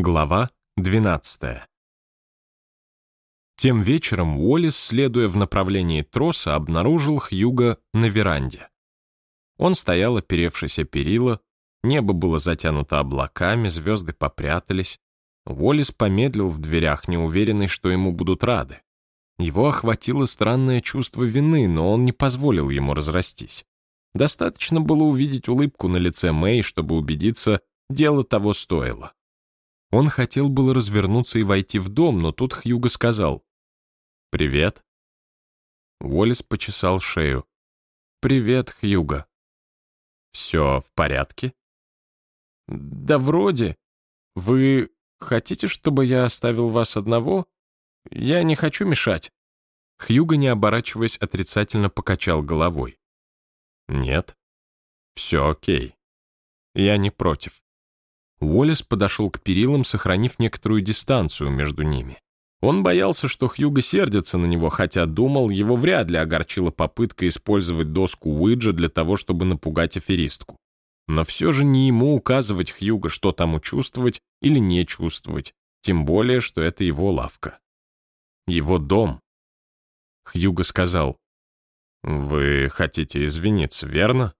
Глава 12. Тем вечером Уоллес, следуя в направлении троса, обнаружил Хьюга на веранде. Он стоял, оперевшись о перила, небо было затянуто облаками, звезды попрятались. Уоллес помедлил в дверях, неуверенный, что ему будут рады. Его охватило странное чувство вины, но он не позволил ему разрастись. Достаточно было увидеть улыбку на лице Мэй, чтобы убедиться, дело того стоило. Он хотел было развернуться и войти в дом, но тут Хьюго сказал «Привет». Уоллес почесал шею. «Привет, Хьюго». «Все в порядке?» «Да вроде. Вы хотите, чтобы я оставил вас одного? Я не хочу мешать». Хьюго, не оборачиваясь, отрицательно покачал головой. «Нет. Все окей. Я не против». Уоллес подошел к перилам, сохранив некоторую дистанцию между ними. Он боялся, что Хьюго сердится на него, хотя думал, его вряд ли огорчила попытка использовать доску Уиджа для того, чтобы напугать аферистку. Но все же не ему указывать Хьюго, что тому чувствовать или не чувствовать, тем более, что это его лавка. Его дом. Хьюго сказал, «Вы хотите извиниться, верно?»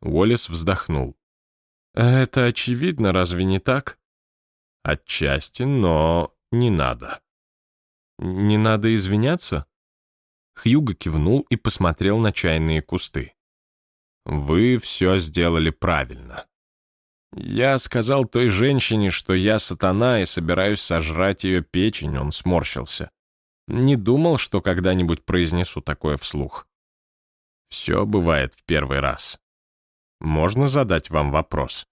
Уоллес вздохнул. Это очевидно, разве не так? Отчасти, но не надо. Не надо извиняться? Хьюго кивнул и посмотрел на чайные кусты. Вы все сделали правильно. Я сказал той женщине, что я сатана и собираюсь сожрать ее печень, он сморщился. Не думал, что когда-нибудь произнесу такое вслух. Все бывает в первый раз. Можно задать вам вопрос?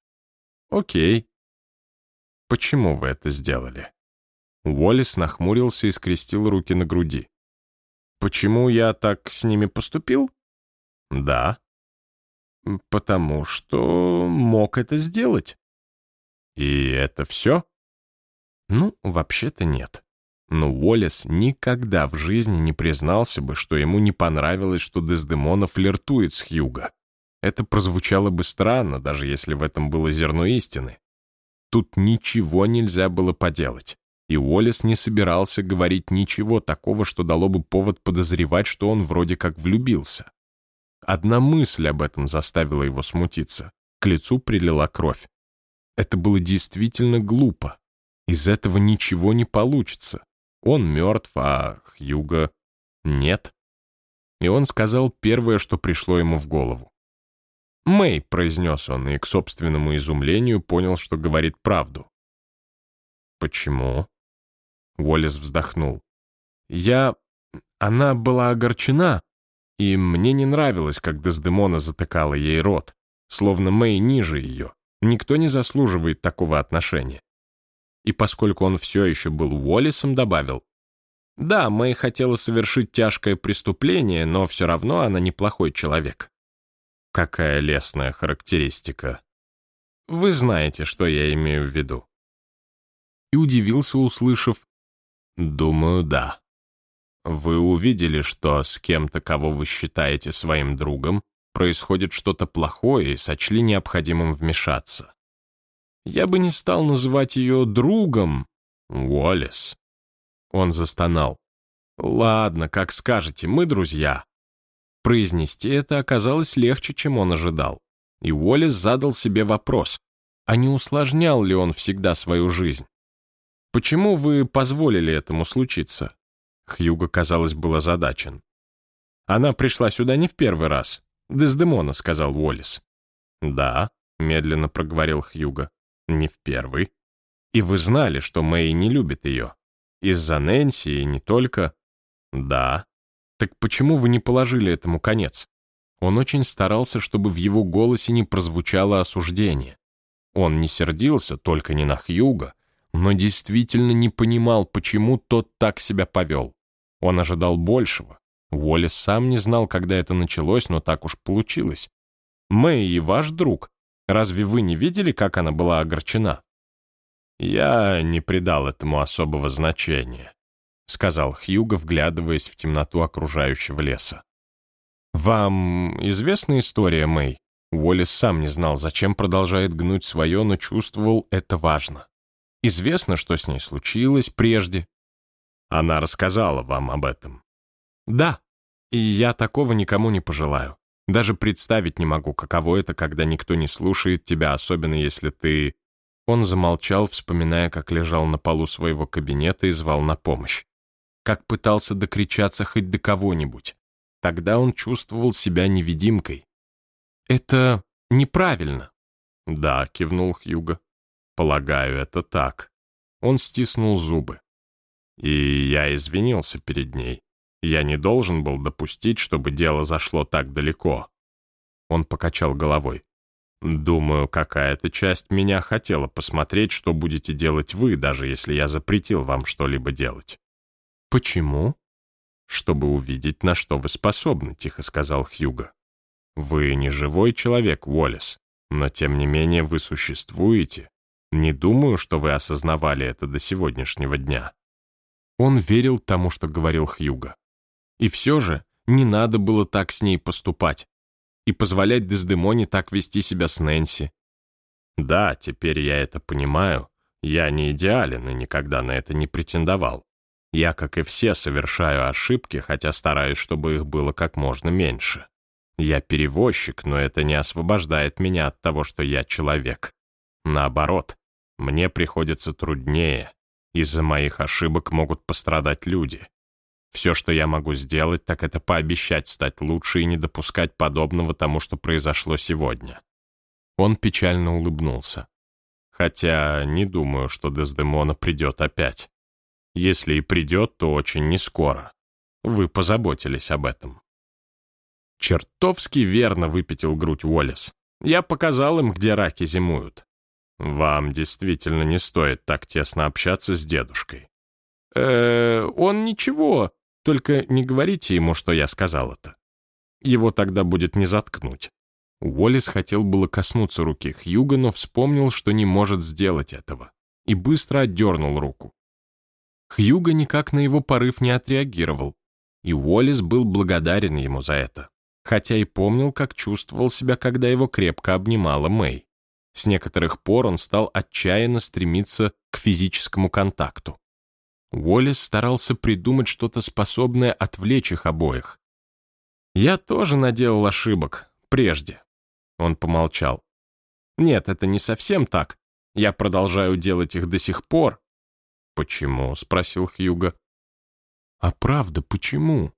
Окей. Почему вы это сделали? Уоллес нахмурился и скрестил руки на груди. Почему я так с ними поступил? Да. Потому что мог это сделать. И это все? Ну, вообще-то нет. Но Уоллес никогда в жизни не признался бы, что ему не понравилось, что Дездемона флиртует с Хьюго. Это прозвучало бы странно, даже если в этом было зерно истины. Тут ничего нельзя было поделать, и Уоллес не собирался говорить ничего такого, что дало бы повод подозревать, что он вроде как влюбился. Одна мысль об этом заставила его смутиться. К лицу прилила кровь. Это было действительно глупо. Из этого ничего не получится. Он мертв, а Хьюга нет. И он сказал первое, что пришло ему в голову. «Мэй», — произнес он, и к собственному изумлению понял, что говорит правду. «Почему?» Уоллес вздохнул. «Я... Она была огорчена, и мне не нравилось, как Дездемона затыкала ей рот, словно Мэй ниже ее. Никто не заслуживает такого отношения». И поскольку он все еще был Уоллесом, добавил, «Да, Мэй хотела совершить тяжкое преступление, но все равно она неплохой человек». Какая лесная характеристика. Вы знаете, что я имею в виду. И удивился, услышав, «Думаю, да. Вы увидели, что с кем-то, кого вы считаете своим другом, происходит что-то плохое и сочли необходимым вмешаться. Я бы не стал называть ее другом, Уоллес». Он застонал. «Ладно, как скажете, мы друзья. Произнести это оказалось легче, чем он ожидал. И Уоллес задал себе вопрос, а не усложнял ли он всегда свою жизнь? «Почему вы позволили этому случиться?» Хьюго, казалось, был озадачен. «Она пришла сюда не в первый раз. Дездемона», — сказал Уоллес. «Да», — медленно проговорил Хьюго, — «не в первый. И вы знали, что Мэй не любит ее. Из-за Нэнси и не только...» «Да», так почему вы не положили этому конец? Он очень старался, чтобы в его голосе не прозвучало осуждение. Он не сердился, только не на Хьюга, но действительно не понимал, почему тот так себя повел. Он ожидал большего. Уоллес сам не знал, когда это началось, но так уж получилось. Мэй и ваш друг. Разве вы не видели, как она была огорчена? Я не придал этому особого значения. — сказал Хьюго, вглядываясь в темноту окружающего леса. «Вам известна история, Мэй?» Уоллес сам не знал, зачем продолжает гнуть свое, но чувствовал, это важно. Известно, что с ней случилось прежде. Она рассказала вам об этом. Да, и я такого никому не пожелаю. Даже представить не могу, каково это, когда никто не слушает тебя, особенно если ты... Он замолчал, вспоминая, как лежал на полу своего кабинета и звал на помощь. Как пытался докричаться хоть до кого-нибудь. Тогда он чувствовал себя невидимкой. «Это неправильно». «Да», — кивнул Хьюго. «Полагаю, это так». Он стиснул зубы. И я извинился перед ней. Я не должен был допустить, чтобы дело зашло так далеко. Он покачал головой. Думаю, какая-то часть меня хотела посмотреть, что будете делать вы, даже если я запретил вам что-либо делать. Почему? Чтобы увидеть, на что вы способны, тихо сказал Хьюго. Вы не живой человек, Уоллес, но тем не менее вы существуете. Не думаю, что вы осознавали это до сегодняшнего дня. Он верил тому, что говорил Хьюго. И все же не надо было так с ней поступать и позволять Дездемоне так вести себя с Нэнси. Да, теперь я это понимаю. Я не идеален и никогда на это не претендовал. Я, как и все, совершаю ошибки, хотя стараюсь, чтобы их было как можно меньше. Я перевозчик, но это не освобождает меня от того, что я человек. Наоборот, мне приходится труднее. Из-за моих ошибок могут пострадать люди. Все, что я могу сделать, так это пообещать стать лучше и не допускать подобного тому, что произошло сегодня. Он печально улыбнулся. Хотя не думаю, что Дездемона придет опять. Если и придет, то очень нескоро. Вы позаботились об этом. Чертовски верно выпятил грудь Уоллес. Я показал им, где раки зимуют. Вам действительно не стоит так тесно общаться с дедушкой. Э, он ничего, только не говорите ему, что я сказал это. Его тогда будет не заткнуть. Уоллес хотел было коснуться руки Хьюга, но вспомнил, что не может сделать этого, и быстро отдернул руку. Хьюга никак на его порыв не отреагировал, и Уоллес был благодарен ему за это, хотя и помнил, как чувствовал себя, когда его крепко обнимала Мэй. С некоторых пор он стал отчаянно стремиться к физическому контакту. Уоллес старался придумать что-то способное отвлечь их обоих. «Я тоже наделал ошибок. Прежде». Он помолчал. «Нет, это не совсем так. Я продолжаю делать их до сих пор». «Почему?» — спросил Хьюго. «А правда, почему?»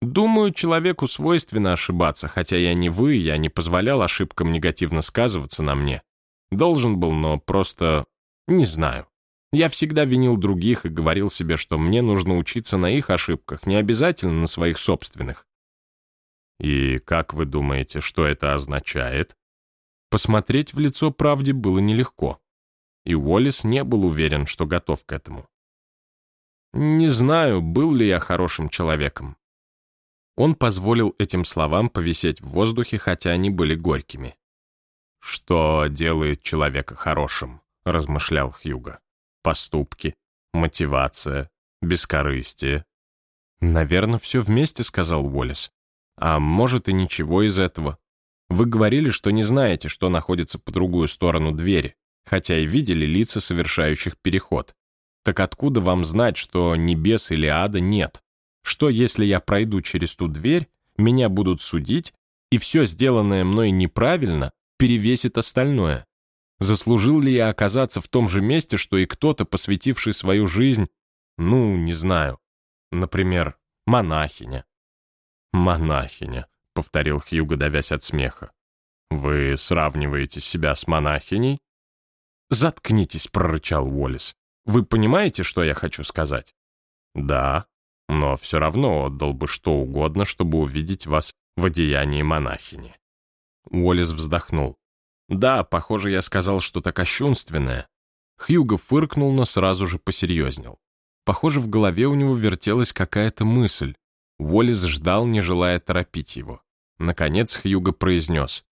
«Думаю, человеку свойственно ошибаться, хотя я не вы, я не позволял ошибкам негативно сказываться на мне. Должен был, но просто... не знаю. Я всегда винил других и говорил себе, что мне нужно учиться на их ошибках, не обязательно на своих собственных. И как вы думаете, что это означает? Посмотреть в лицо правде было нелегко. И Уоллес не был уверен, что готов к этому. Не знаю, был ли я хорошим человеком. Он позволил этим словам повисеть в воздухе, хотя они были горькими. «Что делает человека хорошим?» — размышлял Хьюго поступки, мотивация, бескорыстие. «Наверное, все вместе», — сказал Уоллес. «А может и ничего из этого. Вы говорили, что не знаете, что находится по другую сторону двери, хотя и видели лица совершающих переход. Так откуда вам знать, что небес или ада нет? Что, если я пройду через ту дверь, меня будут судить, и все сделанное мной неправильно перевесит остальное? Заслужил ли я оказаться в том же месте, что и кто-то, посвятивший свою жизнь, ну, не знаю, например, монахиня? «Монахиня», — повторил Хьюго, давясь от смеха. «Вы сравниваете себя с монахиней?» «Заткнитесь», — прорычал Уоллес. «Вы понимаете, что я хочу сказать?» «Да, но все равно отдал бы что угодно, чтобы увидеть вас в одеянии монахини». Уоллес вздохнул. Да, похоже, я сказал что-то кощунственное. Хьюго фыркнул, но сразу же посерьезнел. Похоже, в голове у него вертелась какая-то мысль. Уоллес ждал, не желая торопить его. Наконец Хьюго произнес.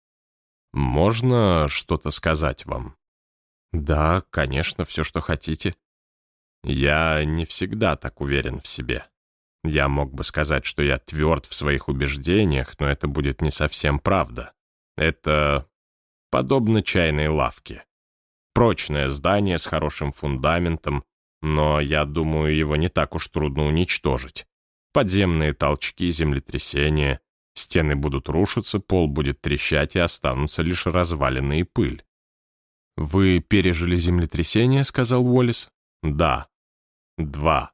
«Можно что-то сказать вам?» «Да, конечно, все, что хотите». «Я не всегда так уверен в себе. Я мог бы сказать, что я тверд в своих убеждениях, но это будет не совсем правда. Это подобно чайной лавке. Прочное здание с хорошим фундаментом, но, я думаю, его не так уж трудно уничтожить. Подземные толчки, землетрясения, стены будут рушиться, пол будет трещать и останутся лишь развалины и пыль. «Вы пережили землетрясение?» — сказал Уоллес. «Да. Два».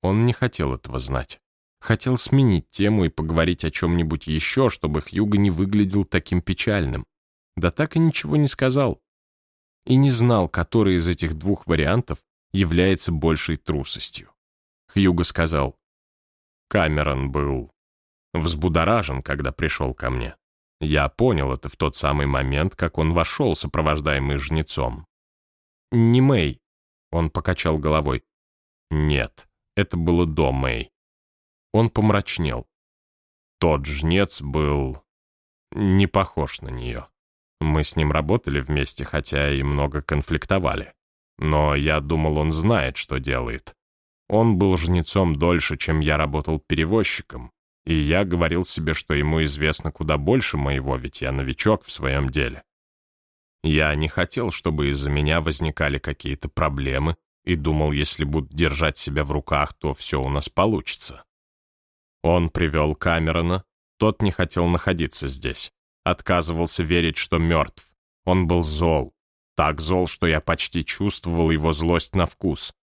Он не хотел этого знать. Хотел сменить тему и поговорить о чем-нибудь еще, чтобы Хьюго не выглядел таким печальным. Да так и ничего не сказал. И не знал, который из этих двух вариантов является большей трусостью. Хьюго сказал, Камерон был взбудоражен, когда пришел ко мне. Я понял это в тот самый момент, как он вошел, сопровождаемый жнецом. «Не Мэй», — он покачал головой. «Нет, это было до Мэй». Он помрачнел. Тот жнец был не похож на нее. Мы с ним работали вместе, хотя и много конфликтовали. Но я думал, он знает, что делает. Он был жнецом дольше, чем я работал перевозчиком, и я говорил себе, что ему известно куда больше моего, ведь я новичок в своем деле. Я не хотел, чтобы из-за меня возникали какие-то проблемы, и думал, если буду держать себя в руках, то все у нас получится. Он привел Камерона, тот не хотел находиться здесь, отказывался верить, что мертв. Он был зол, так зол, что я почти чувствовал его злость на вкус.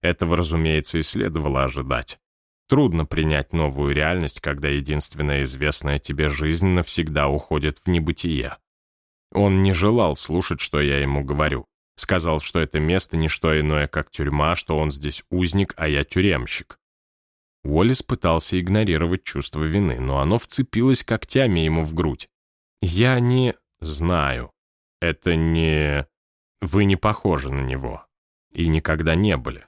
Этого, разумеется, и следовало ожидать. Трудно принять новую реальность, когда единственная известная тебе жизнь навсегда уходит в небытие. Он не желал слушать, что я ему говорю. Сказал, что это место не что иное, как тюрьма, что он здесь узник, а я тюремщик. Уоллес пытался игнорировать чувство вины, но оно вцепилось когтями ему в грудь. «Я не... знаю. Это не... Вы не похожи на него. И никогда не были.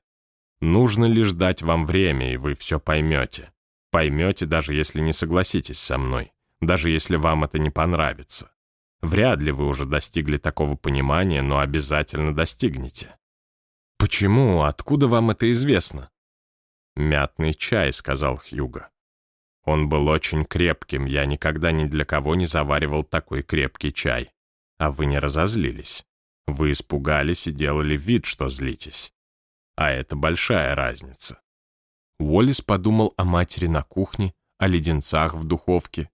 Нужно лишь дать вам время, и вы все поймете. Поймете, даже если не согласитесь со мной, даже если вам это не понравится. Вряд ли вы уже достигли такого понимания, но обязательно достигнете. Почему? Откуда вам это известно? «Мятный чай», — сказал Хьюго. Он был очень крепким, я никогда ни для кого не заваривал такой крепкий чай. А вы не разозлились. Вы испугались и делали вид, что злитесь. А это большая разница. Уоллес подумал о матери на кухне, о леденцах в духовке.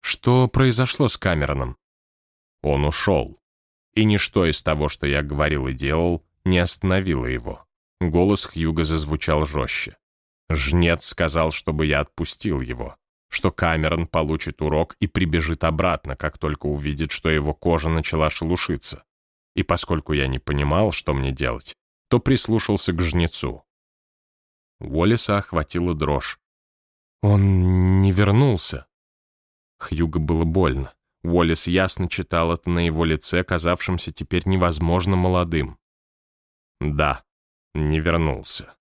Что произошло с Камероном? Он ушел. И ничто из того, что я говорил и делал, не остановило его. Голос Хьюга зазвучал жестче. Жнец сказал, чтобы я отпустил его, что Камерон получит урок и прибежит обратно, как только увидит, что его кожа начала шелушиться. И поскольку я не понимал, что мне делать, то прислушался к жнецу. Уоллеса охватила дрожь. «Он не вернулся». Хьюго было больно. Уоллес ясно читал это на его лице, казавшемся теперь невозможно молодым. «Да, не вернулся.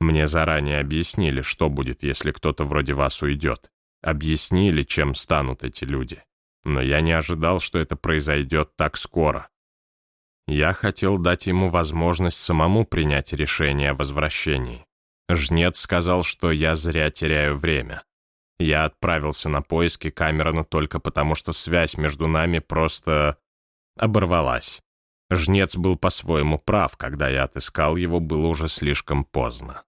Мне заранее объяснили, что будет, если кто-то вроде вас уйдет. Объяснили, чем станут эти люди. Но я не ожидал, что это произойдет так скоро. Я хотел дать ему возможность самому принять решение о возвращении. Жнец сказал, что я зря теряю время. Я отправился на поиски Камерона только потому, что связь между нами просто оборвалась. Жнец был по-своему прав, когда я отыскал его, было уже слишком поздно.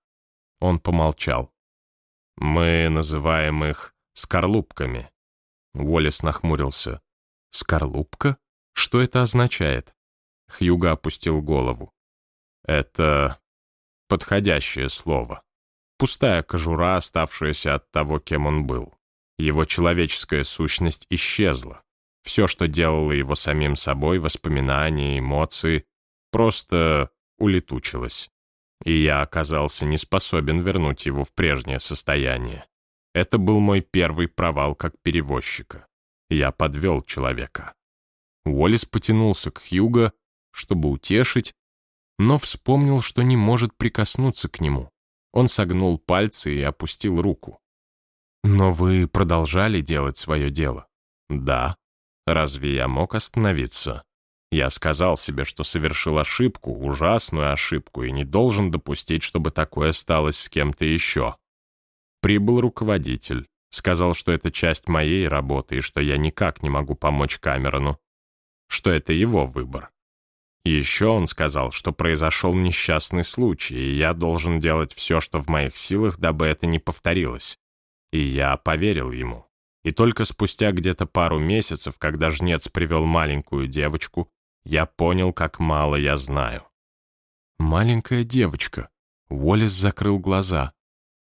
Он помолчал. «Мы называем их скорлупками». Уоллес нахмурился. «Скорлупка? Что это означает?» Хьюга опустил голову. «Это подходящее слово. Пустая кожура, оставшаяся от того, кем он был. Его человеческая сущность исчезла. Все, что делало его самим собой, воспоминания, эмоции, просто улетучилось. И я оказался не способен вернуть его в прежнее состояние. Это был мой первый провал как перевозчика. Я подвел человека. Уоллес потянулся к Хьюго, чтобы утешить, но вспомнил, что не может прикоснуться к нему. Он согнул пальцы и опустил руку. «Но вы продолжали делать свое дело?» «Да. Разве я мог остановиться?» Я сказал себе, что совершил ошибку, ужасную ошибку, и не должен допустить, чтобы такое сталось с кем-то еще. Прибыл руководитель, сказал, что это часть моей работы и что я никак не могу помочь Камерону, что это его выбор. Еще он сказал, что произошел несчастный случай, и я должен делать все, что в моих силах, дабы это не повторилось. И я поверил ему. И только спустя где-то пару месяцев, когда жнец привел маленькую девочку, я понял, как мало я знаю. Маленькая девочка. Уоллес закрыл глаза.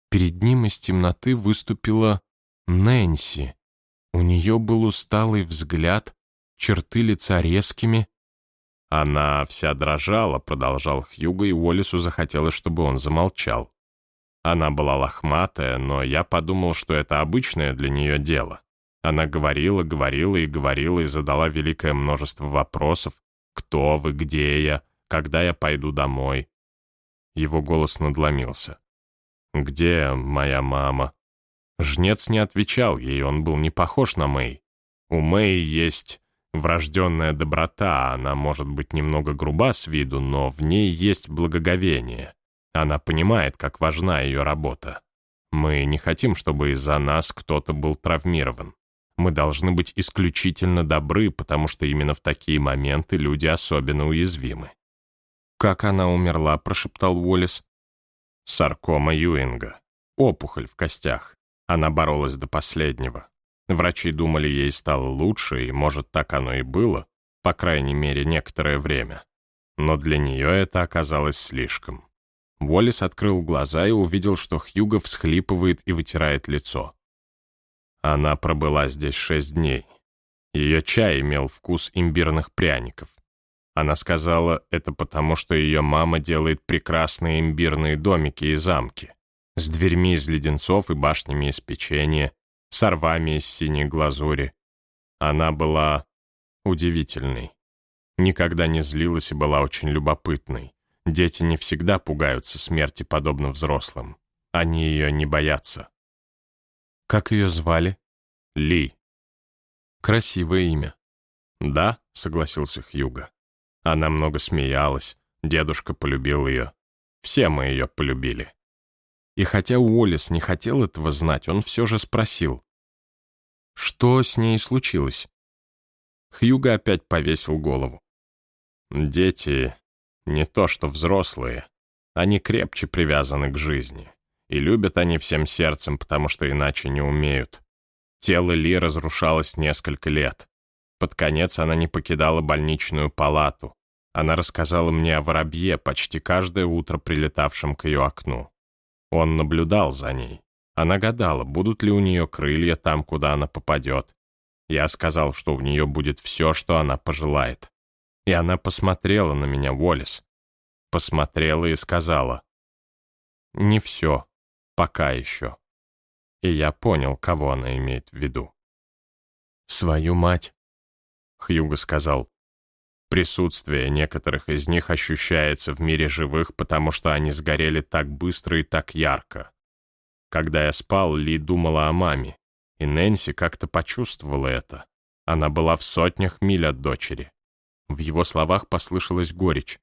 Перед ним из темноты выступила Нэнси. У нее был усталый взгляд, черты лица резкими, она вся дрожала, продолжал Хьюго, и Уоллесу захотелось, чтобы он замолчал. Она была лохматая, но я подумал, что это обычное для нее дело. Она говорила, говорила и говорила и задала великое множество вопросов. «Кто вы? Где я? Когда я пойду домой?» Его голос надломился. «Где моя мама?» Жнец не отвечал ей, он был не похож на Мэй. У Мэй есть Врожденная доброта, она может быть немного груба с виду, но в ней есть благоговение. Она понимает, как важна ее работа. Мы не хотим, чтобы из-за нас кто-то был травмирован. Мы должны быть исключительно добры, потому что именно в такие моменты люди особенно уязвимы. «Как она умерла?» — прошептал Уоллес. «Саркома Юинга. Опухоль в костях. Она боролась до последнего. Врачи думали, ей стало лучше, и, может, так оно и было, по крайней мере, некоторое время. Но для нее это оказалось слишком. Уоллес открыл глаза и увидел, что Хьюго всхлипывает и вытирает лицо. Она пробыла здесь шесть дней. Ее чай имел вкус имбирных пряников. Она сказала, это потому, что ее мама делает прекрасные имбирные домики и замки с дверьми из леденцов и башнями из печенья, с рвами из синей глазури. Она была удивительной. Никогда не злилась и была очень любопытной. Дети не всегда пугаются смерти, подобно взрослым. Они ее не боятся. Как ее звали? Ли. Красивое имя. Да, согласился Хьюга. Она много смеялась, дедушка полюбил ее. Все мы ее полюбили. И хотя Уоллес не хотел этого знать, он все же спросил. Что с ней случилось? Хьюго опять повесил голову. Дети не то что взрослые. Они крепче привязаны к жизни. И любят они всем сердцем, потому что иначе не умеют. Тело Ли разрушалось несколько лет. Под конец она не покидала больничную палату. Она рассказала мне о воробье, почти каждое утро прилетавшем к ее окну. Он наблюдал за ней. Она гадала, будут ли у нее крылья там, куда она попадет. Я сказал, что у нее будет все, что она пожелает. И она посмотрела на меня, Уоллес. Посмотрела и сказала. Не все. Пока еще. И я понял, кого она имеет в виду. «Свою мать», — Хьюго сказал. «Присутствие некоторых из них ощущается в мире живых, потому что они сгорели так быстро и так ярко. Когда я спал, Ли думала о маме, и Нэнси как-то почувствовала это. Она была в сотнях миль от дочери. В его словах послышалась горечь.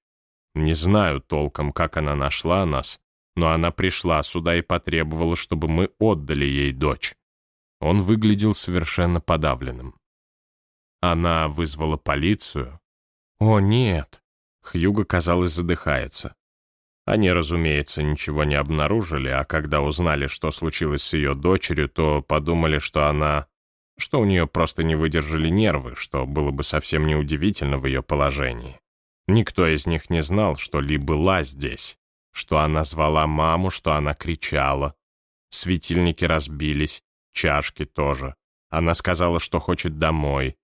Не знаю толком, как она нашла нас, но она пришла сюда и потребовала, чтобы мы отдали ей дочь. Он выглядел совершенно подавленным. Она вызвала полицию. О, нет. Хьюго, казалось, задыхается. Они, разумеется, ничего не обнаружили, а когда узнали, что случилось с ее дочерью, то подумали, что она... что у нее просто не выдержали нервы, что было бы совсем неудивительно в ее положении. Никто из них не знал, что Ли была здесь, что она звала маму, что она кричала. Светильники разбились, чашки тоже. Она сказала, что хочет домой.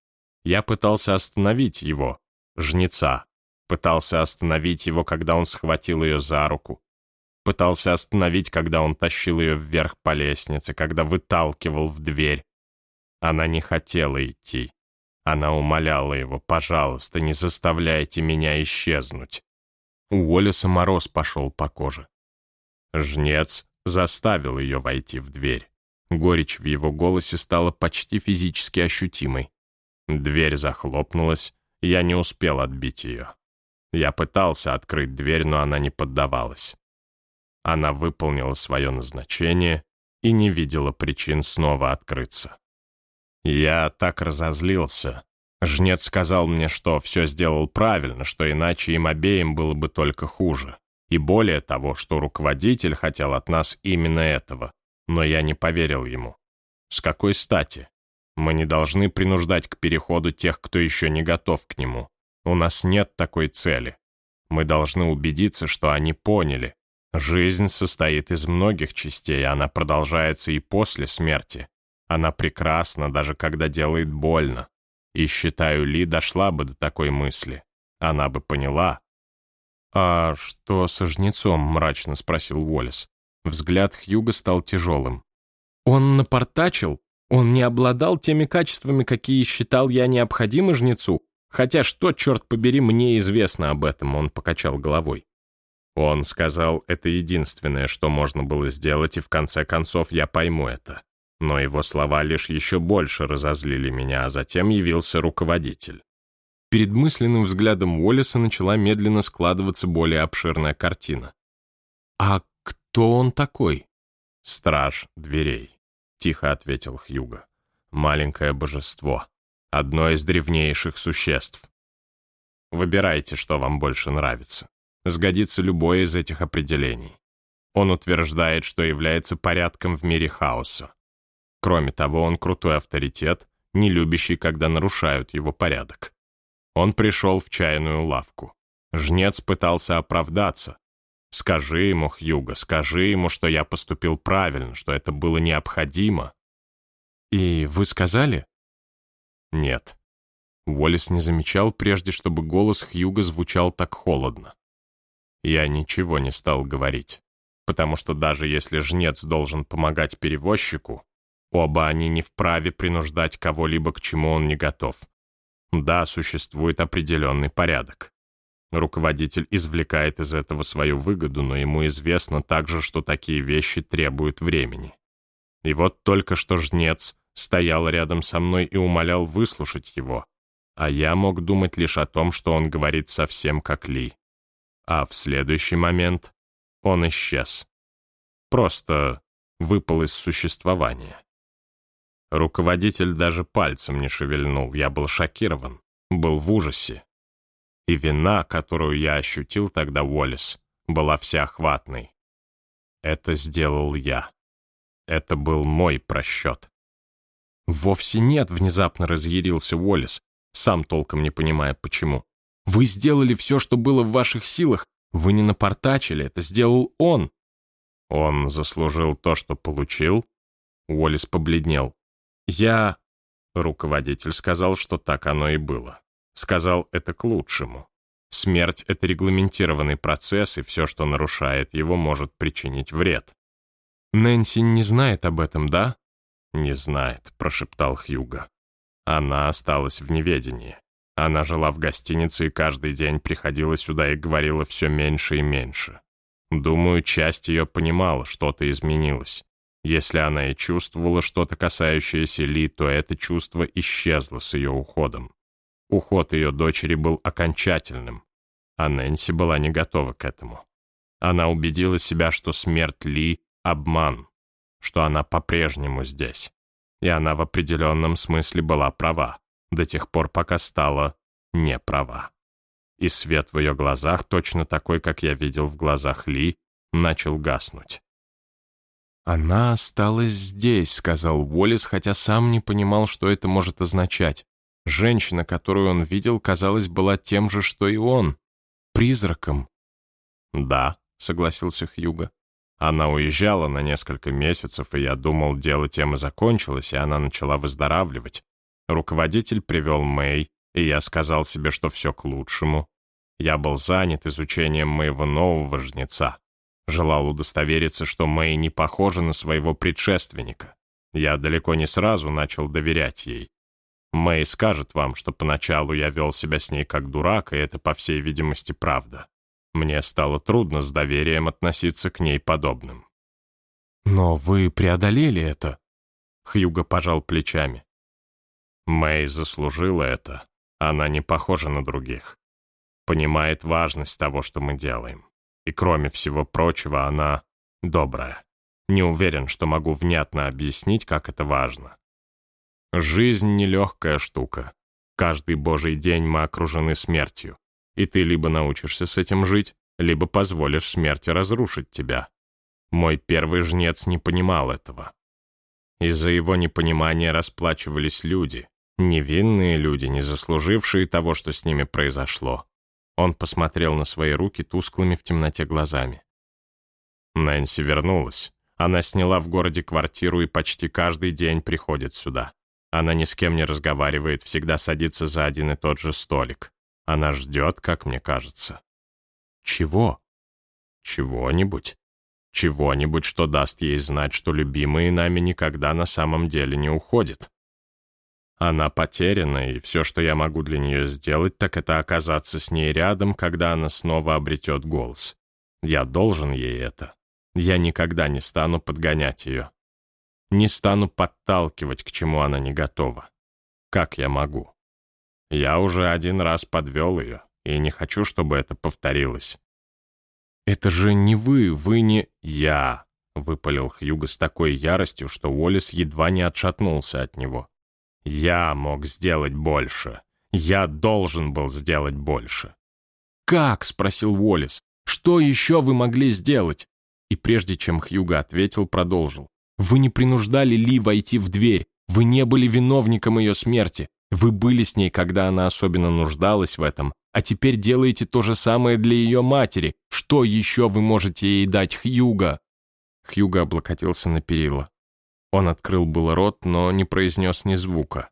Я пытался остановить его, жнеца, Пытался остановить его, когда он схватил ее за руку. Пытался остановить, когда он тащил ее вверх по лестнице, когда выталкивал в дверь. Она не хотела идти. Она умоляла его, «Пожалуйста, не заставляйте меня исчезнуть». У Уоллеса мороз пошел по коже. Жнец заставил ее войти в дверь. Горечь в его голосе стала почти физически ощутимой. Дверь захлопнулась, я не успел отбить ее. Я пытался открыть дверь, но она не поддавалась. Она выполнила свое назначение и не видела причин снова открыться. Я так разозлился, Жнец сказал мне, что все сделал правильно, что иначе им обеим было бы только хуже. И более того, что руководитель хотел от нас именно этого. Но я не поверил ему. С какой стати? Мы не должны принуждать к переходу тех, кто еще не готов к нему. У нас нет такой цели. Мы должны убедиться, что они поняли. Жизнь состоит из многих частей, она продолжается и после смерти. Она прекрасна, даже когда делает больно. И, считаю, Ли дошла бы до такой мысли. Она бы поняла. «А что со жнецом?» — мрачно спросил Уоллес. Взгляд Хьюга стал тяжелым. «Он напортачил? Он не обладал теми качествами, какие считал я необходимы жнецу? Хотя что, черт побери, мне известно об этом?» Он покачал головой. Он сказал, это единственное, что можно было сделать, и в конце концов я пойму это. Но его слова лишь еще больше разозлили меня, а затем явился руководитель. Перед мысленным взглядом Уоллеса начала медленно складываться более обширная картина. «А кто он такой?» «Страж дверей», — тихо ответил Хьюго. «Маленькое божество. Одно из древнейших существ. Выбирайте, что вам больше нравится. Сгодится любое из этих определений. Он утверждает, что является порядком в мире хаоса. Кроме того, он крутой авторитет, не любящий, когда нарушают его порядок. Он пришел в чайную лавку. Жнец пытался оправдаться. «Скажи ему, Хьюго, скажи ему, что я поступил правильно, что это было необходимо». «И вы сказали?» «Нет». Уоллес не замечал прежде, чтобы голос Хьюга звучал так холодно. Я ничего не стал говорить, потому что даже если жнец должен помогать перевозчику, Оба они не вправе принуждать кого-либо, к чему он не готов. Да, существует определенный порядок. Руководитель извлекает из этого свою выгоду, но ему известно также, что такие вещи требуют времени. И вот только что жнец стоял рядом со мной и умолял выслушать его, а я мог думать лишь о том, что он говорит совсем как Ли. А в следующий момент он исчез. Просто выпал из существования. Руководитель даже пальцем не шевельнул, я был шокирован, был в ужасе. И вина, которую я ощутил тогда, Уоллес, была всеохватной. Это сделал я. Это был мой просчет. «Вовсе нет», — внезапно разъярился Уоллес, сам толком не понимая, почему. «Вы сделали все, что было в ваших силах. Вы не напортачили, это сделал он». «Он заслужил то, что получил?» Уоллес побледнел. Я... Руководитель сказал, что так оно и было. Сказал это к лучшему. Смерть — это регламентированный процесс, и все, что нарушает его, может причинить вред. «Нэнси не знает об этом, да?» «Не знает», — прошептал Хьюго. Она осталась в неведении. Она жила в гостинице и каждый день приходила сюда и говорила все меньше и меньше. Думаю, часть ее понимала, что-то изменилось. Если она и чувствовала что-то касающееся Ли, то это чувство исчезло с ее уходом. Уход ее дочери был окончательным, а Нэнси была не готова к этому. Она убедила себя, что смерть Ли — обман, что она по-прежнему здесь. И она в определенном смысле была права, до тех пор, пока стала не права. И свет в ее глазах, точно такой, как я видел в глазах Ли, начал гаснуть. «Она осталась здесь», — сказал Уоллес, хотя сам не понимал, что это может означать. Женщина, которую он видел, казалось, была тем же, что и он. Призраком. «Да», — согласился Хьюго. Она уезжала на несколько месяцев, и я думал, дело тем и закончилось, и она начала выздоравливать. Руководитель привел Мэй, и я сказал себе, что все к лучшему. Я был занят изучением моего нового жнеца. Желал удостовериться, что Мэй не похожа на своего предшественника. Я далеко не сразу начал доверять ей. Мэй скажет вам, что поначалу я вел себя с ней как дурак, и это, по всей видимости, правда. Мне стало трудно с доверием относиться к ней подобным. «Но вы преодолели это?» Хьюго пожал плечами. Мэй заслужила это. Она не похожа на других. Понимает важность того, что мы делаем. И кроме всего прочего, она добрая. Не уверен, что могу внятно объяснить, как это важно. Жизнь — нелегкая штука. Каждый божий день мы окружены смертью, и ты либо научишься с этим жить, либо позволишь смерти разрушить тебя. Мой первый жнец не понимал этого. Из-за его непонимания расплачивались люди, невинные люди, не заслужившие того, что с ними произошло. Он посмотрел на свои руки тусклыми в темноте глазами. Нэнси вернулась. Она сняла в городе квартиру и почти каждый день приходит сюда. Она ни с кем не разговаривает, всегда садится за один и тот же столик. Она ждет, как мне кажется. Чего? Чего-нибудь. Чего-нибудь, что даст ей знать, что любимые нами никогда на самом деле не уходит. Она потеряна, и все, что я могу для нее сделать, так это оказаться с ней рядом, когда она снова обретет голос. Я должен ей это. Я никогда не стану подгонять ее. Не стану подталкивать, к чему она не готова. Как я могу? Я уже один раз подвел ее, и не хочу, чтобы это повторилось. «Это же не вы, вы не...» «Я», — выпалил Хьюго с такой яростью, что Уоллес едва не отшатнулся от него. Я мог сделать больше. Я должен был сделать больше. «Как?» — спросил Уоллес. «Что еще вы могли сделать?» И прежде чем Хьюго ответил, продолжил. «Вы не принуждали Ли войти в дверь. Вы не были виновником ее смерти. Вы были с ней, когда она особенно нуждалась в этом. А теперь делаете то же самое для ее матери. Что еще вы можете ей дать, Хьюго?» Хьюго облокотился на перила. Он открыл был рот, но не произнес ни звука.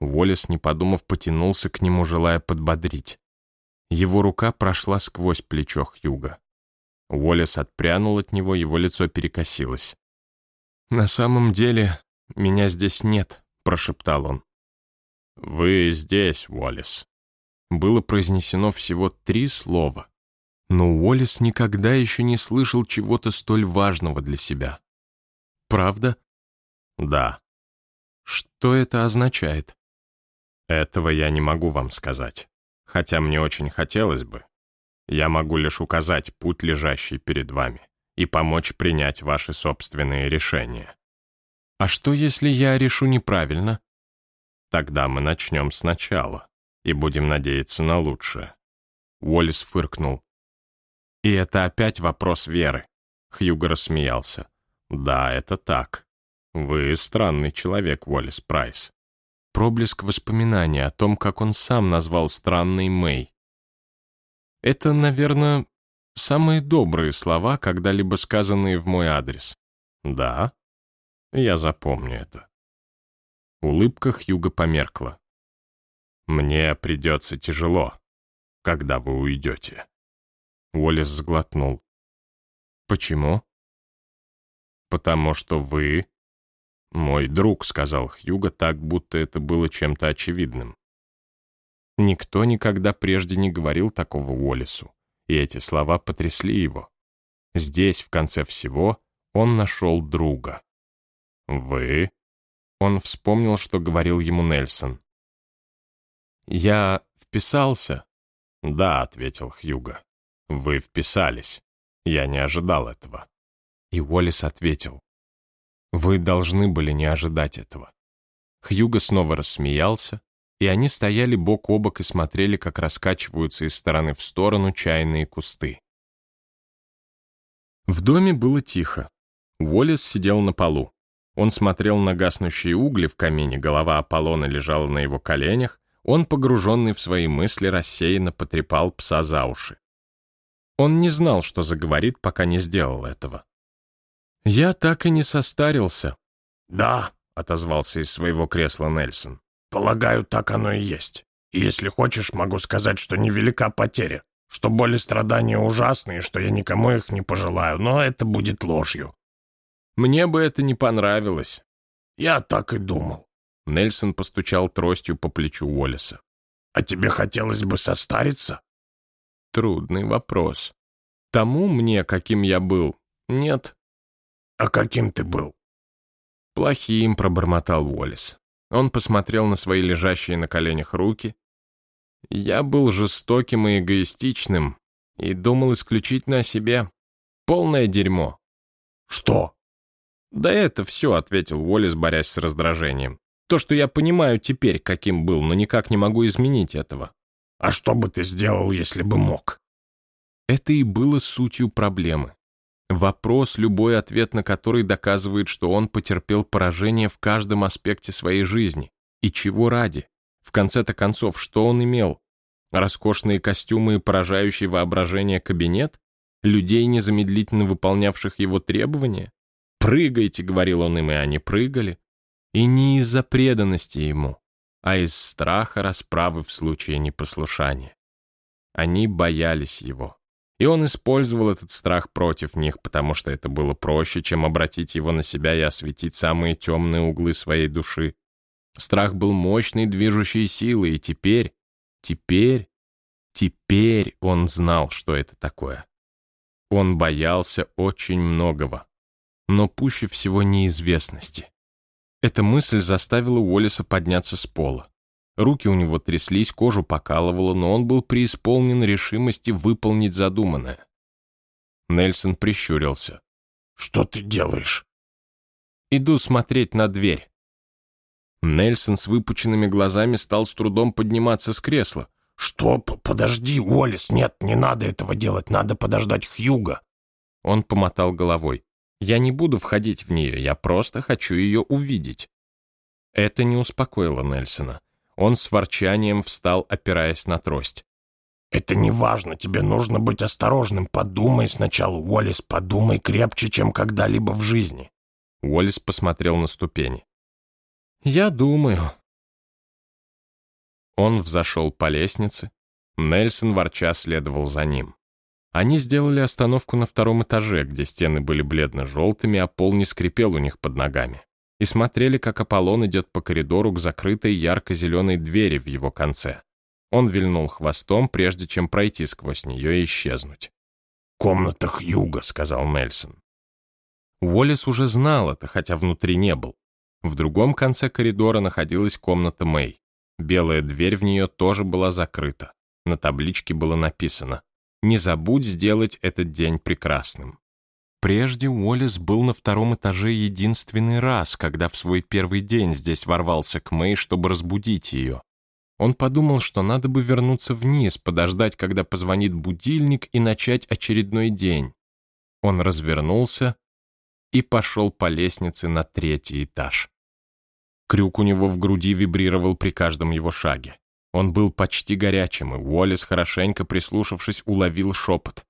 Уоллес, не подумав, потянулся к нему, желая подбодрить. Его рука прошла сквозь плечо Хьюга. Уоллес отпрянул от него, его лицо перекосилось. «На самом деле, меня здесь нет», — прошептал он. «Вы здесь, Уоллес». Было произнесено всего три слова, но Уоллес никогда еще не слышал чего-то столь важного для себя. «Правда?» «Да». «Что это означает?» «Этого я не могу вам сказать, хотя мне очень хотелось бы. Я могу лишь указать путь, лежащий перед вами, и помочь принять ваши собственные решения». «А что, если я решу неправильно?» «Тогда мы начнем сначала и будем надеяться на лучшее». Уоллес фыркнул. «И это опять вопрос веры», — Хьюго рассмеялся. «Да, это так. Вы странный человек, Уоллес Прайс. Проблеск воспоминания о том, как он сам назвал странной Мэй. Это, наверное, самые добрые слова, когда-либо сказанные в мой адрес. Да, я запомню это. Улыбка Хьюга померкла. «Мне придется тяжело, когда вы уйдете». Уоллес сглотнул. «Почему?» «Потому что вы «Мой друг», — сказал Хьюго так, будто это было чем-то очевидным. Никто никогда прежде не говорил такого Уоллесу, и эти слова потрясли его. Здесь, в конце всего, он нашел друга. «Вы?» Он вспомнил, что говорил ему Нельсон. «Я вписался?» «Да», — ответил Хьюго. «Вы вписались. Я не ожидал этого». И Уоллес ответил. Вы должны были не ожидать этого». Хьюго снова рассмеялся, и они стояли бок о бок и смотрели, как раскачиваются из стороны в сторону чайные кусты. В доме было тихо. Уоллес сидел на полу. Он смотрел на гаснущие угли в камине, голова Аполлона лежала на его коленях, он, погруженный в свои мысли, рассеянно потрепал пса за уши. Он не знал, что заговорит, пока не сделал этого. «Я так и не состарился». «Да», — отозвался из своего кресла Нельсон. «Полагаю, так оно и есть. И если хочешь, могу сказать, что невелика потеря, что боли и страдания ужасные, что я никому их не пожелаю, но это будет ложью». «Мне бы это не понравилось». «Я так и думал». Нельсон постучал тростью по плечу Уоллеса. «А тебе хотелось бы состариться?» Трудный вопрос. Тому мне, каким я был, нет. «А каким ты был?» «Плохим», — пробормотал Уоллес. Он посмотрел на свои лежащие на коленях руки. «Я был жестоким и эгоистичным и думал исключительно о себе. Полное дерьмо». «Что?» «Да это все», — ответил Уоллес, борясь с раздражением. То, что я понимаю теперь, каким был, но никак не могу изменить этого. А что бы ты сделал, если бы мог? Это и было сутью проблемы. Вопрос, любой ответ на который доказывает, что он потерпел поражение в каждом аспекте своей жизни. И чего ради? В конце-то концов, что он имел? Роскошные костюмы и поражающий воображение кабинет? Людей, незамедлительно выполнявших его требования? «Прыгайте», — говорил он им, и они прыгали. И не из-за преданности ему, а из страха расправы в случае непослушания. Они боялись его. И он использовал этот страх против них, потому что это было проще, чем обратить его на себя и осветить самые темные углы своей души. Страх был мощной движущей силой, и теперь, теперь, теперь он знал, что это такое. Он боялся очень многого, но пуще всего неизвестности. Эта мысль заставила Уоллеса подняться с пола. Руки у него тряслись, кожу покалывало, но он был преисполнен решимости выполнить задуманное. Нельсон прищурился. «Что ты делаешь?» «Иду смотреть на дверь». Нельсон с выпученными глазами стал с трудом подниматься с кресла. «Что? Подожди, Уоллес, нет, не надо этого делать, надо подождать Хьюга». Он помотал головой. «Я не буду входить в нее, я просто хочу ее увидеть». Это не успокоило Нельсона. Он с ворчанием встал, опираясь на трость. «Это не важно, тебе нужно быть осторожным. Подумай сначала, Уоллес, подумай крепче, чем когда-либо в жизни». Уоллес посмотрел на ступени. «Я думаю». Он взошел по лестнице. Нельсон ворча следовал за ним. Они сделали остановку на втором этаже, где стены были бледно-желтыми, а пол не скрипел у них под ногами и смотрели, как Аполлон идет по коридору к закрытой ярко-зеленой двери в его конце. Он вильнул хвостом, прежде чем пройти сквозь нее и исчезнуть. «Комната Хьюга», — сказал Нельсон. Уоллес уже знал это, хотя внутри не был. В другом конце коридора находилась комната Мэй. Белая дверь в нее тоже была закрыта. На табличке было написано «Не забудь сделать этот день прекрасным». Прежде Уоллес был на втором этаже единственный раз, когда в свой первый день здесь ворвался к Мэй, чтобы разбудить ее. Он подумал, что надо бы вернуться вниз, подождать, когда позвонит будильник, и начать очередной день. Он развернулся и пошел по лестнице на третий этаж. Крюк у него в груди вибрировал при каждом его шаге. Он был почти горячим, и Уоллес, хорошенько прислушавшись, уловил шепот.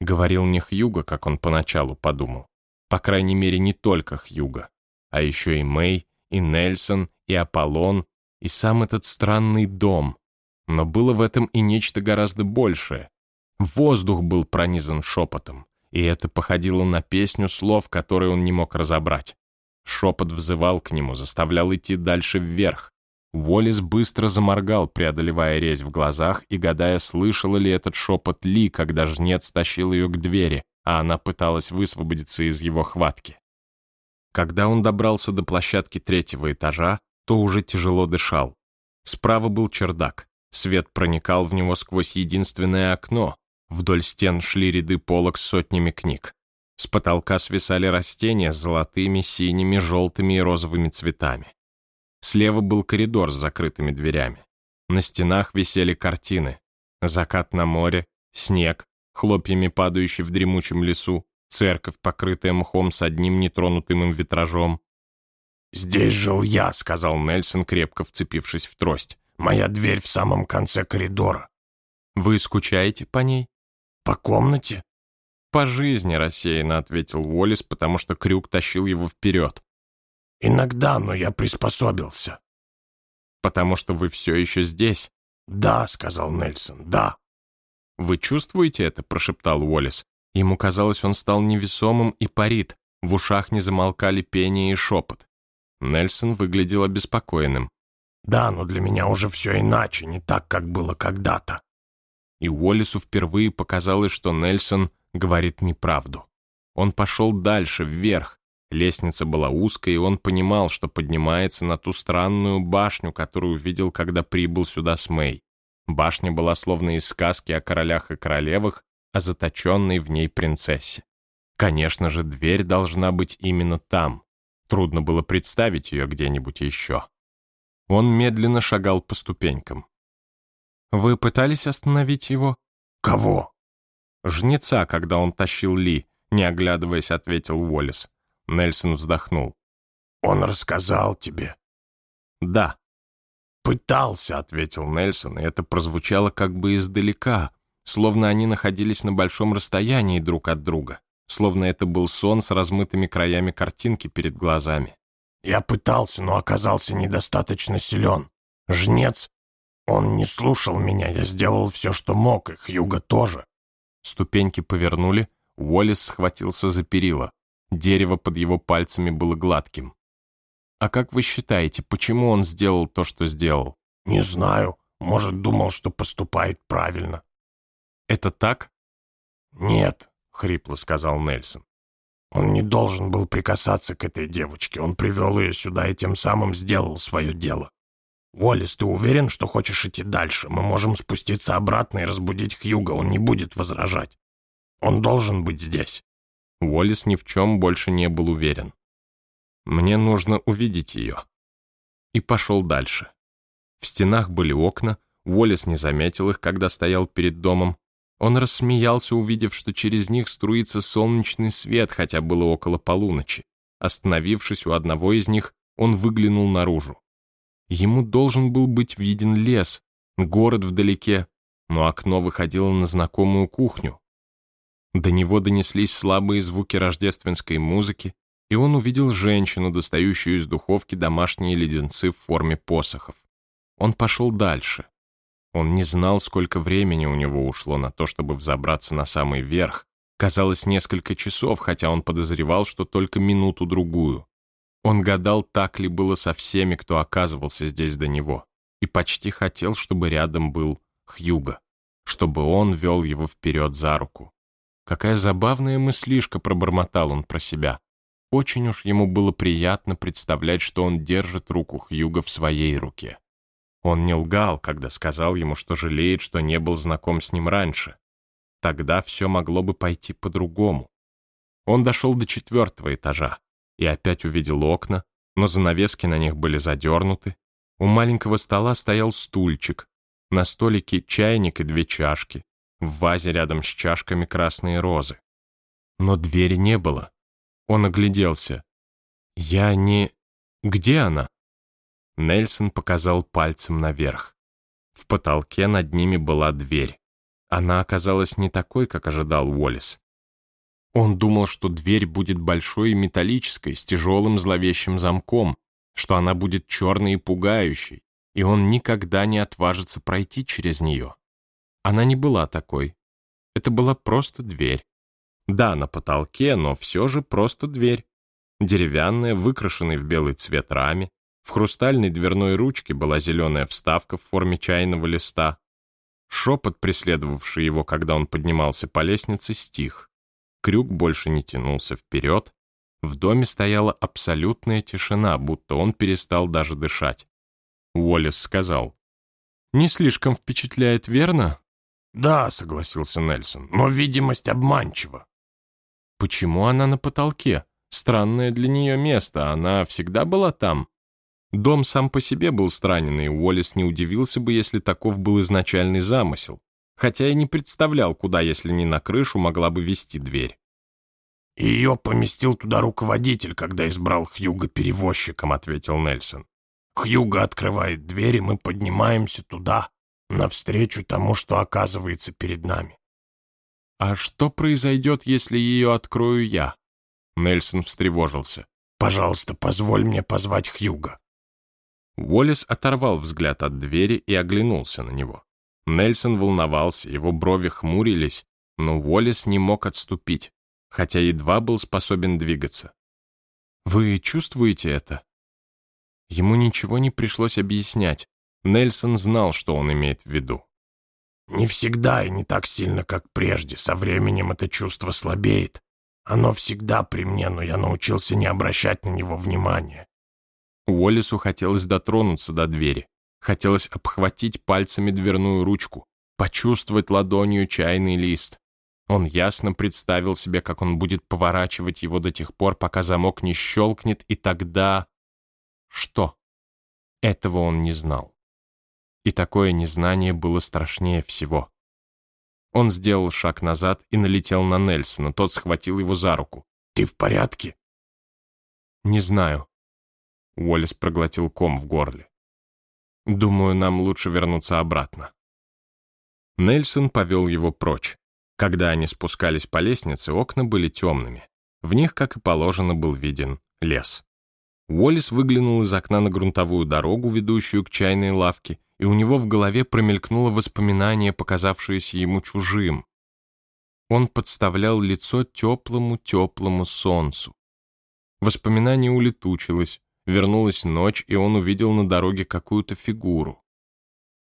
Говорил не Хьюго, как он поначалу подумал. По крайней мере, не только Хьюго, а еще и Мэй, и Нельсон, и Аполлон, и сам этот странный дом. Но было в этом и нечто гораздо большее. Воздух был пронизан шепотом, и это походило на песню слов, которые он не мог разобрать. Шепот взывал к нему, заставлял идти дальше вверх. Уоллес быстро заморгал, преодолевая резь в глазах и гадая, слышала ли этот шепот Ли, когда жнец тащил ее к двери, а она пыталась высвободиться из его хватки. Когда он добрался до площадки третьего этажа, то уже тяжело дышал. Справа был чердак. Свет проникал в него сквозь единственное окно. Вдоль стен шли ряды полок с сотнями книг. С потолка свисали растения с золотыми, синими, желтыми и розовыми цветами. Слева был коридор с закрытыми дверями. На стенах висели картины. Закат на море, снег, хлопьями падающий в дремучем лесу, церковь, покрытая мхом с одним нетронутым им витражом. «Здесь жил я», — сказал Нельсон, крепко вцепившись в трость. «Моя дверь в самом конце коридора». «Вы скучаете по ней?» «По комнате?» «По жизни», — рассеянно ответил Уоллес, потому что крюк тащил его вперед. «Иногда, но я приспособился». «Потому что вы все еще здесь?» «Да», — сказал Нельсон, — «да». «Вы чувствуете это?» — прошептал Уоллес. Ему казалось, он стал невесомым и парит. В ушах не замолкали пение и шепот. Нельсон выглядел обеспокоенным. «Да, но для меня уже все иначе, не так, как было когда-то». И Уоллесу впервые показалось, что Нельсон говорит неправду. Он пошел дальше, вверх, Лестница была узкой, и он понимал, что поднимается на ту странную башню, которую увидел, когда прибыл сюда с Мэй. Башня была словно из сказки о королях и королевах, о заточенной в ней принцессе. Конечно же, дверь должна быть именно там. Трудно было представить ее где-нибудь еще. Он медленно шагал по ступенькам. «Вы пытались остановить его?» «Кого?» «Жнеца, когда он тащил Ли», — не оглядываясь, ответил Уоллес. Нельсон вздохнул. «Он рассказал тебе?» «Да». «Пытался», — ответил Нельсон, и это прозвучало как бы издалека, словно они находились на большом расстоянии друг от друга, словно это был сон с размытыми краями картинки перед глазами. «Я пытался, но оказался недостаточно силен. Жнец, он не слушал меня, я сделал все, что мог, и Хьюга тоже». Ступеньки повернули, Уоллес схватился за перила. Дерево под его пальцами было гладким. «А как вы считаете, почему он сделал то, что сделал?» «Не знаю. Может, думал, что поступает правильно». «Это так?» «Нет», — хрипло сказал Нельсон. «Он не должен был прикасаться к этой девочке. Он привел ее сюда и тем самым сделал свое дело. Уоллес, ты уверен, что хочешь идти дальше? Мы можем спуститься обратно и разбудить Хьюга, он не будет возражать. Он должен быть здесь». Уоллес ни в чем больше не был уверен. «Мне нужно увидеть ее». И пошел дальше. В стенах были окна, Уоллес не заметил их, когда стоял перед домом. Он рассмеялся, увидев, что через них струится солнечный свет, хотя было около полуночи. Остановившись у одного из них, он выглянул наружу. Ему должен был быть виден лес, город вдалеке, но окно выходило на знакомую кухню. До него донеслись слабые звуки рождественской музыки, и он увидел женщину, достающую из духовки домашние леденцы в форме посохов. Он пошел дальше. Он не знал, сколько времени у него ушло на то, чтобы взобраться на самый верх. Казалось, несколько часов, хотя он подозревал, что только минуту-другую. Он гадал, так ли было со всеми, кто оказывался здесь до него, и почти хотел, чтобы рядом был Хьюга, чтобы он вел его вперед за руку. Какая забавная мыслишка, пробормотал он про себя. Очень уж ему было приятно представлять, что он держит руку Хьюга в своей руке. Он не лгал, когда сказал ему, что жалеет, что не был знаком с ним раньше. Тогда все могло бы пойти по-другому. Он дошел до четвертого этажа и опять увидел окна, но занавески на них были задернуты. У маленького стола стоял стульчик, на столике чайник и две чашки, в вазе рядом с чашками красные розы. Но двери не было. Он огляделся. «Я не... Где она?» Нельсон показал пальцем наверх. В потолке над ними была дверь. Она оказалась не такой, как ожидал Уоллес. Он думал, что дверь будет большой и металлической, с тяжелым зловещим замком, что она будет черной и пугающей, и он никогда не отважится пройти через нее. Она не была такой. Это была просто дверь. Да, на потолке, но все же просто дверь. Деревянная, выкрашенная в белый цвет раме. В хрустальной дверной ручке была зеленая вставка в форме чайного листа. Шепот, преследовавший его, когда он поднимался по лестнице, стих. Крюк больше не тянулся вперед. В доме стояла абсолютная тишина, будто он перестал даже дышать. Уоллес сказал. «Не слишком впечатляет, верно?» «Да», — согласился Нельсон, — «но видимость обманчива». «Почему она на потолке? Странное для нее место, она всегда была там». Дом сам по себе был странен, и Уоллес не удивился бы, если таков был изначальный замысел, хотя и не представлял, куда, если не на крышу, могла бы вести дверь. «Ее поместил туда руководитель, когда избрал Хьюга перевозчиком», — ответил Нельсон. «Хьюга открывает дверь, и мы поднимаемся туда, навстречу тому, что оказывается перед нами. «А что произойдет, если ее открою я?» Нельсон встревожился. «Пожалуйста, позволь мне позвать Хьюга». Уоллес оторвал взгляд от двери и оглянулся на него. Нельсон волновался, его брови хмурились, но Уоллес не мог отступить, хотя едва был способен двигаться. «Вы чувствуете это?» Ему ничего не пришлось объяснять. Нельсон знал, что он имеет в виду. «Не всегда и не так сильно, как прежде. Со временем это чувство слабеет. Оно всегда при мне, но я научился не обращать на него внимания». Уоллесу хотелось дотронуться до двери. Хотелось обхватить пальцами дверную ручку, почувствовать ладонью чайный лист. Он ясно представил себе, как он будет поворачивать его до тех пор, пока замок не щелкнет, и тогда... Что? Этого он не знал. И такое незнание было страшнее всего. Он сделал шаг назад и налетел на Нельсона. Тот схватил его за руку. «Ты в порядке?» «Не знаю». Уоллес проглотил ком в горле. «Думаю, нам лучше вернуться обратно». Нельсон повел его прочь. Когда они спускались по лестнице, окна были темными. В них, как и положено, был виден лес. Уоллес выглянул из окна на грунтовую дорогу, ведущую к чайной лавке, и у него в голове промелькнуло воспоминание, показавшееся ему чужим. Он подставлял лицо теплому-теплому солнцу. Воспоминание улетучилось, вернулась ночь, и он увидел на дороге какую-то фигуру.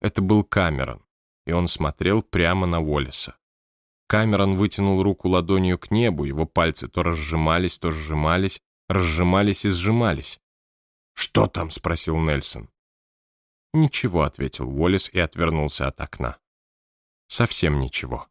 Это был Камерон, и он смотрел прямо на Уоллеса. Камерон вытянул руку ладонью к небу, его пальцы то разжимались, то сжимались, разжимались и сжимались. «Что там?» — спросил Нельсон. «Ничего», — ответил Уоллес и отвернулся от окна. «Совсем ничего».